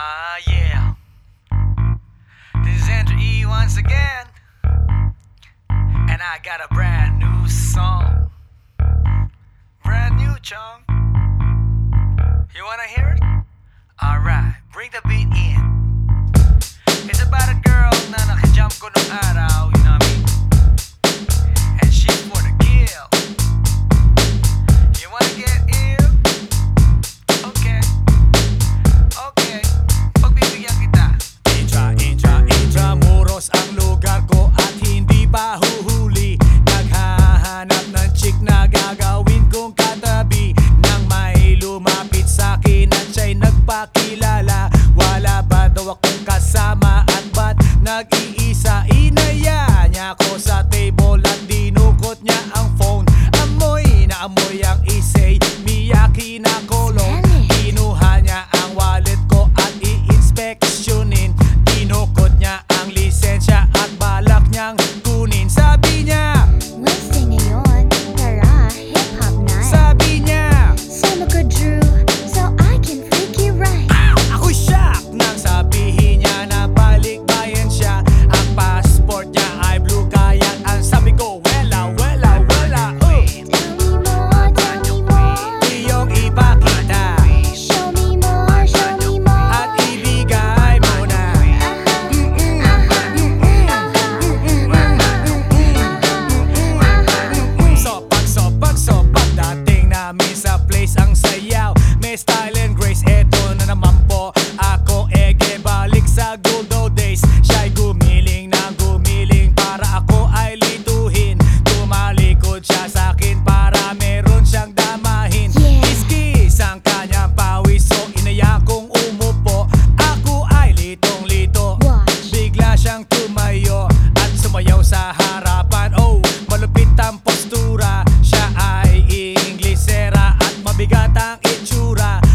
Ah, yeah. This is Andrew E once again. And I got a brand new song. Brand new, chong. You wanna hear it? Alright, bring the beat in. It's about a girl na nakajump ko nung araw, kakilala Wala ba daw akong kasama? At ba't nag-iisa? Inaya niya ako sa table at dinukot niya ang phone. Amoy na amoy ang isay. Miyaki na kolong Kinuha niya ang wallet ko at i-inspectionin Dinukot niya ang lisensya at balak niyang kunin. Sabi niya 사랑인 줄 알.